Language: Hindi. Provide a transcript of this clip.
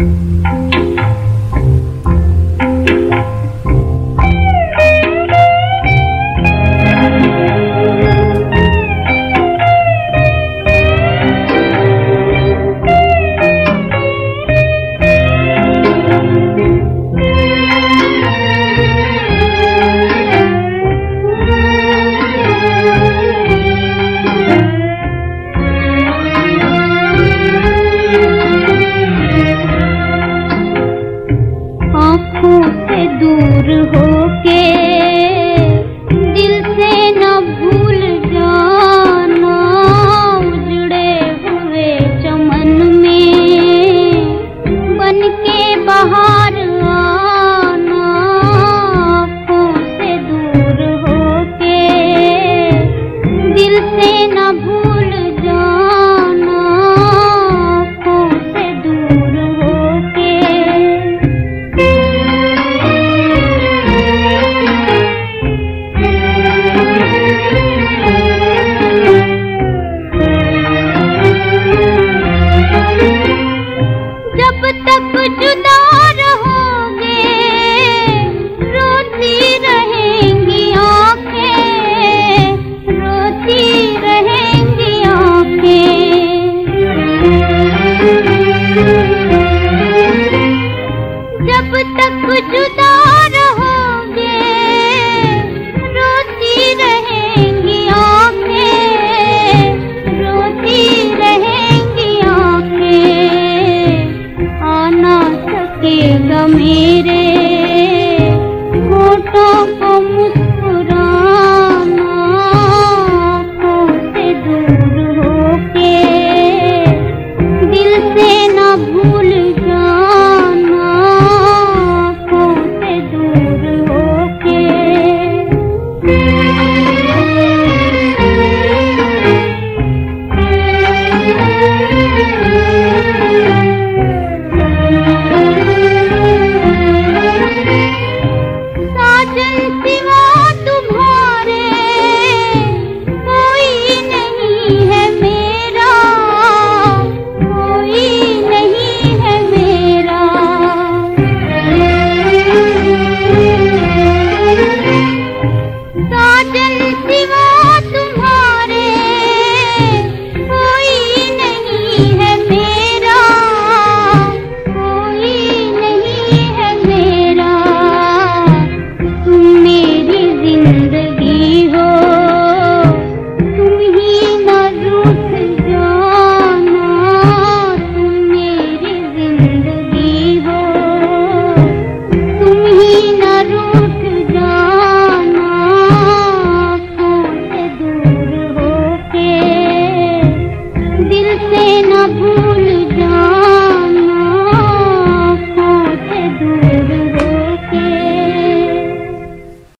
Música दूर होके But you के गमेरे होठों को मुस्कुराना से दूर होके दिल से न भूल जाना से दूर होके। के I didn't know.